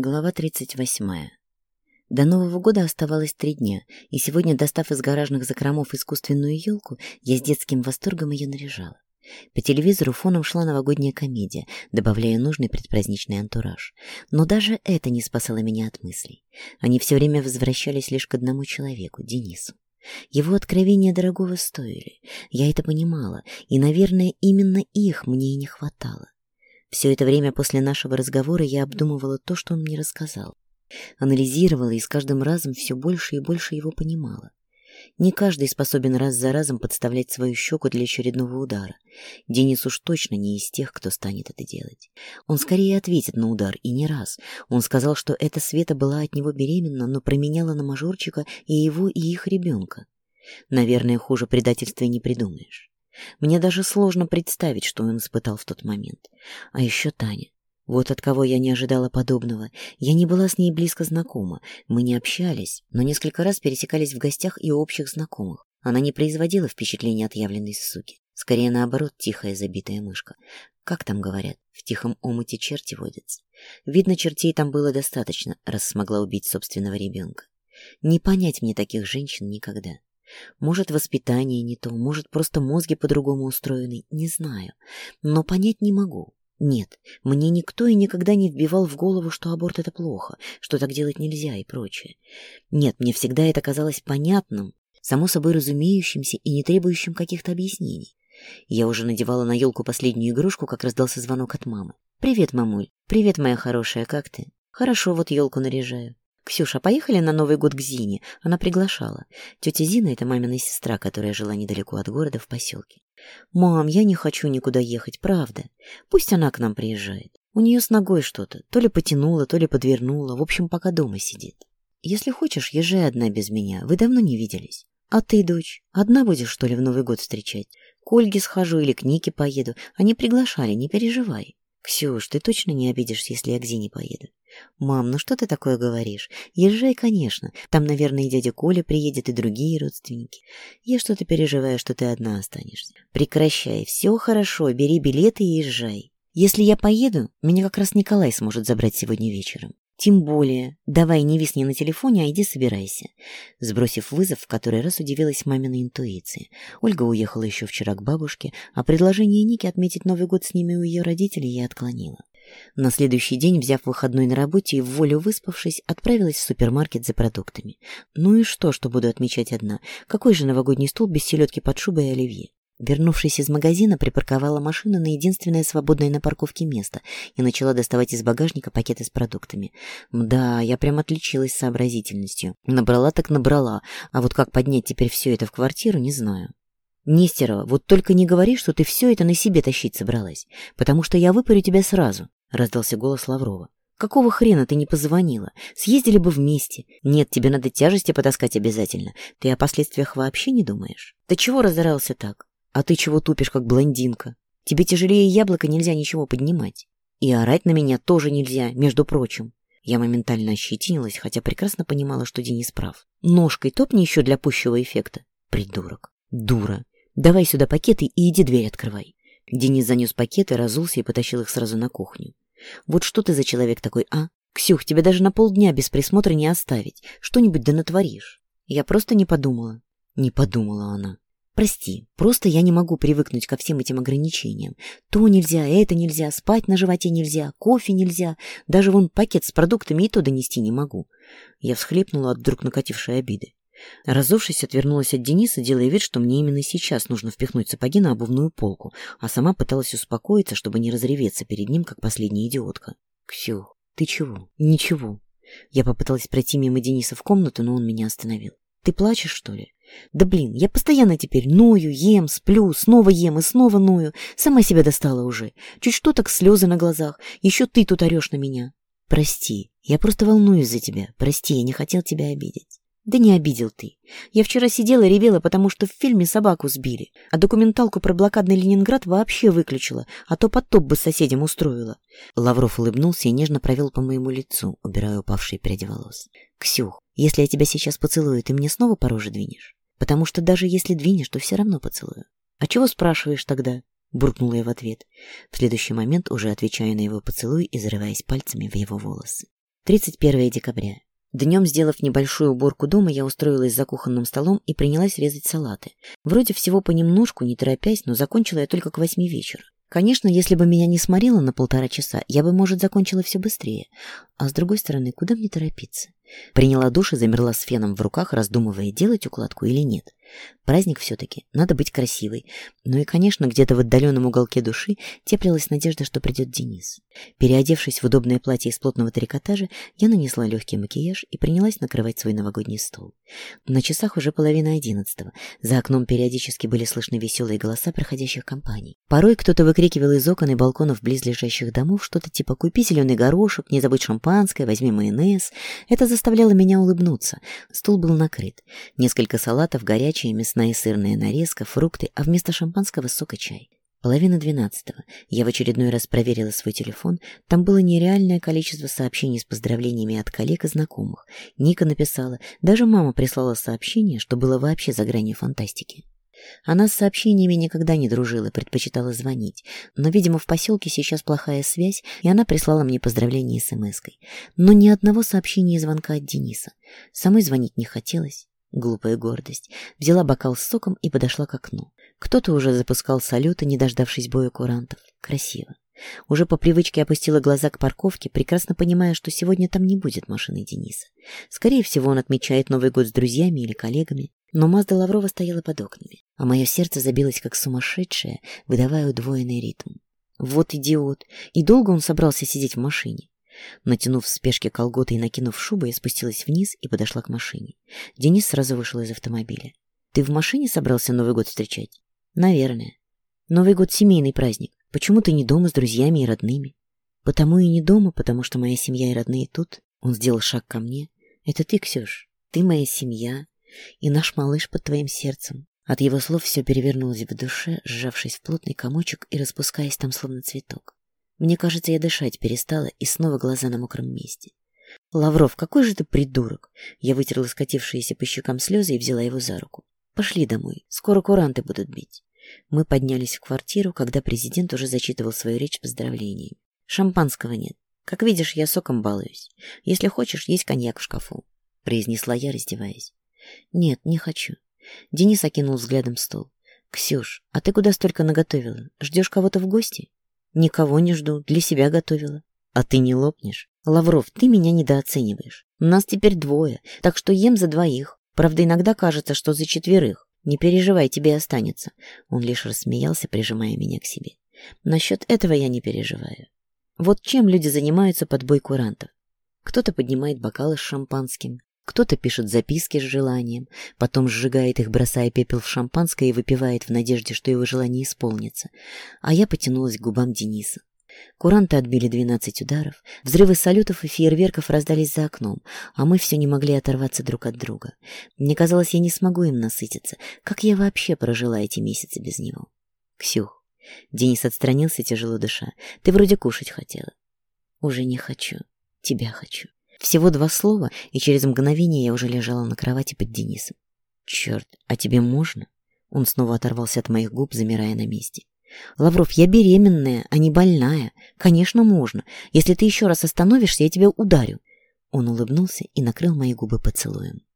Глава 38. До Нового года оставалось три дня, и сегодня, достав из гаражных закромов искусственную елку, я с детским восторгом ее наряжала. По телевизору фоном шла новогодняя комедия, добавляя нужный предпраздничный антураж. Но даже это не спасало меня от мыслей. Они все время возвращались лишь к одному человеку — Денису. Его откровения дорогого стоили, я это понимала, и, наверное, именно их мне и не хватало. Все это время после нашего разговора я обдумывала то, что он мне рассказал. Анализировала и с каждым разом все больше и больше его понимала. Не каждый способен раз за разом подставлять свою щеку для очередного удара. Денис уж точно не из тех, кто станет это делать. Он скорее ответит на удар, и не раз. Он сказал, что эта Света была от него беременна, но променяла на мажорчика и его, и их ребенка. Наверное, хуже предательства не придумаешь. Мне даже сложно представить, что он испытал в тот момент. А еще Таня. Вот от кого я не ожидала подобного. Я не была с ней близко знакома, мы не общались, но несколько раз пересекались в гостях и общих знакомых. Она не производила впечатления отъявленной суки. Скорее, наоборот, тихая забитая мышка. Как там говорят, в тихом омуте черти водятся. Видно, чертей там было достаточно, раз смогла убить собственного ребенка. Не понять мне таких женщин никогда. Может, воспитание не то, может, просто мозги по-другому устроены, не знаю. Но понять не могу. Нет, мне никто и никогда не вбивал в голову, что аборт — это плохо, что так делать нельзя и прочее. Нет, мне всегда это казалось понятным, само собой разумеющимся и не требующим каких-то объяснений. Я уже надевала на елку последнюю игрушку, как раздался звонок от мамы. «Привет, мамуль. Привет, моя хорошая, как ты?» «Хорошо, вот елку наряжаю. «Ксюша, поехали на Новый год к Зине?» Она приглашала. Тетя Зина — это мамина сестра, которая жила недалеко от города в поселке. «Мам, я не хочу никуда ехать, правда. Пусть она к нам приезжает. У нее с ногой что-то. То ли потянуло, то ли подвернуло. В общем, пока дома сидит. Если хочешь, езжай одна без меня. Вы давно не виделись. А ты, дочь, одна будешь, что ли, в Новый год встречать? К Ольге схожу или к Нике поеду. Они приглашали, не переживай». «Ксюш, ты точно не обидишься, если я к Зине поеду?» «Мам, ну что ты такое говоришь? Езжай, конечно. Там, наверное, и дядя Коля приедет, и другие родственники. Я что-то переживаю, что ты одна останешься. Прекращай, все хорошо, бери билеты и езжай. Если я поеду, меня как раз Николай сможет забрать сегодня вечером. Тем более, давай не висни на телефоне, а иди собирайся. Сбросив вызов, в который раз удивилась маминой интуиции. Ольга уехала еще вчера к бабушке, а предложение Ники отметить Новый год с ними у ее родителей я отклонила. На следующий день, взяв выходной на работе и в волю выспавшись, отправилась в супермаркет за продуктами. Ну и что, что буду отмечать одна? Какой же новогодний стол без селедки под шубой и оливье? Вернувшись из магазина, припарковала машину на единственное свободное на парковке место и начала доставать из багажника пакеты с продуктами. Да, я прям отличилась сообразительностью. Набрала так набрала, а вот как поднять теперь все это в квартиру, не знаю. «Нестерова, вот только не говори, что ты все это на себе тащить собралась, потому что я выпарю тебя сразу», — раздался голос Лаврова. «Какого хрена ты не позвонила? Съездили бы вместе. Нет, тебе надо тяжести потаскать обязательно. Ты о последствиях вообще не думаешь?» «Да чего разорался так? А ты чего тупишь, как блондинка? Тебе тяжелее яблока нельзя ничего поднимать. И орать на меня тоже нельзя, между прочим. Я моментально ощетинилась, хотя прекрасно понимала, что Денис прав. Ножкой топни еще для пущего эффекта. Придурок. Дура. Давай сюда пакеты и иди дверь открывай. Денис занес пакеты, разулся и потащил их сразу на кухню. Вот что ты за человек такой, а? Ксюх, тебя даже на полдня без присмотра не оставить. Что-нибудь да натворишь. Я просто не подумала. Не подумала она. Прости, просто я не могу привыкнуть ко всем этим ограничениям. То нельзя, это нельзя, спать на животе нельзя, кофе нельзя, даже вон пакет с продуктами и то донести не могу. Я всхлипнула от вдруг накатившей обиды. Разувшись, отвернулась от Дениса, делая вид, что мне именно сейчас нужно впихнуть сапоги на обувную полку, а сама пыталась успокоиться, чтобы не разреветься перед ним, как последняя идиотка. «Ксю, ты чего?» «Ничего». Я попыталась пройти мимо Дениса в комнату, но он меня остановил. «Ты плачешь, что ли?» Да блин, я постоянно теперь ною, ем, сплю, снова ем и снова ною. Сама себя достала уже. Чуть что так слезы на глазах. Еще ты тут орешь на меня. Прости, я просто волнуюсь за тебя. Прости, я не хотел тебя обидеть. Да не обидел ты. Я вчера сидела и ревела, потому что в фильме собаку сбили, а документалку про блокадный Ленинград вообще выключила, а то потоп бы соседям устроила. Лавров улыбнулся и нежно провел по моему лицу, убирая упавшие пряди волос. «Ксюх, если я тебя сейчас поцелую, ты мне снова по роже двинешь?» потому что даже если двинешь, то все равно поцелую. А чего спрашиваешь тогда? Буркнула я в ответ, в следующий момент уже отвечая на его поцелуй и зарываясь пальцами в его волосы. 31 декабря. Днем, сделав небольшую уборку дома, я устроилась за кухонным столом и принялась резать салаты. Вроде всего понемножку, не торопясь, но закончила я только к восьми вечера. Конечно, если бы меня не сморило на полтора часа, я бы, может, закончила все быстрее. А с другой стороны, куда мне торопиться? Приняла душ и замерла с феном в руках, раздумывая, делать укладку или нет. Праздник все-таки, надо быть красивой. Ну и, конечно, где-то в отдаленном уголке души теплилась надежда, что придет Денис. Переодевшись в удобное платье из плотного трикотажа, я нанесла легкий макияж и принялась накрывать свой новогодний стол. На часах уже половина одиннадцатого. За окном периодически были слышны веселые голоса проходящих компаний. Порой кто-то выкрикивал из окон и балконов близлежащих домов что-то типа «Купи зеленый горошек, не забудь шампанское, возьми майонез». Это заставляло меня улыбнуться. Стул был накрыт. Несколько салатов, горячий, горячая мясная и сырная нарезка, фрукты, а вместо шампанского сока чай. Половина двенадцатого. Я в очередной раз проверила свой телефон. Там было нереальное количество сообщений с поздравлениями от коллег и знакомых. Ника написала, даже мама прислала сообщение, что было вообще за гранью фантастики. Она с сообщениями никогда не дружила, предпочитала звонить. Но, видимо, в поселке сейчас плохая связь, и она прислала мне поздравление смс-кой. Но ни одного сообщения и звонка от Дениса. Самой звонить не хотелось. Глупая гордость. Взяла бокал с соком и подошла к окну. Кто-то уже запускал салюты, не дождавшись боя курантов. Красиво. Уже по привычке опустила глаза к парковке, прекрасно понимая, что сегодня там не будет машины Дениса. Скорее всего, он отмечает Новый год с друзьями или коллегами, но Мазда Лаврова стояла под окнами, а мое сердце забилось как сумасшедшее, выдавая удвоенный ритм. Вот идиот! И долго он собрался сидеть в машине? Натянув в спешке колготы и накинув шубу, я спустилась вниз и подошла к машине. Денис сразу вышел из автомобиля. «Ты в машине собрался Новый год встречать?» «Наверное. Новый год — семейный праздник. Почему ты не дома с друзьями и родными?» «Потому и не дома, потому что моя семья и родные тут». Он сделал шаг ко мне. «Это ты, Ксюш. Ты моя семья. И наш малыш под твоим сердцем. От его слов все перевернулось в душе, сжавшись в плотный комочек и распускаясь там словно цветок. Мне кажется, я дышать перестала, и снова глаза на мокром месте. «Лавров, какой же ты придурок!» Я вытерла скатившиеся по щекам слезы и взяла его за руку. «Пошли домой, скоро куранты будут бить». Мы поднялись в квартиру, когда президент уже зачитывал свою речь поздравлений. «Шампанского нет. Как видишь, я соком балуюсь. Если хочешь, есть коньяк в шкафу», — произнесла я, раздеваясь. «Нет, не хочу». Денис окинул взглядом стол. «Ксюш, а ты куда столько наготовила? Ждешь кого-то в гости?» Никого не жду, для себя готовила. А ты не лопнешь. Лавров, ты меня недооцениваешь. Нас теперь двое, так что ем за двоих. Правда, иногда кажется, что за четверых. Не переживай, тебе останется. Он лишь рассмеялся, прижимая меня к себе. Насчет этого я не переживаю. Вот чем люди занимаются под бой курантов. Кто-то поднимает бокалы с шампанским, кто-то пишет записки с желанием, потом сжигает их, бросая пепел в шампанское и выпивает в надежде, что его желание исполнится. А я потянулась к губам Дениса. Куранты отбили 12 ударов, взрывы салютов и фейерверков раздались за окном, а мы все не могли оторваться друг от друга. Мне казалось, я не смогу им насытиться. Как я вообще прожила эти месяцы без него? Ксюх. Денис отстранился, тяжело дыша. Ты вроде кушать хотела. Уже не хочу. Тебя хочу. Всего два слова, и через мгновение я уже лежала на кровати под Денисом. «Черт, а тебе можно?» Он снова оторвался от моих губ, замирая на месте. «Лавров, я беременная, а не больная. Конечно, можно. Если ты еще раз остановишься, я тебя ударю». Он улыбнулся и накрыл мои губы поцелуем.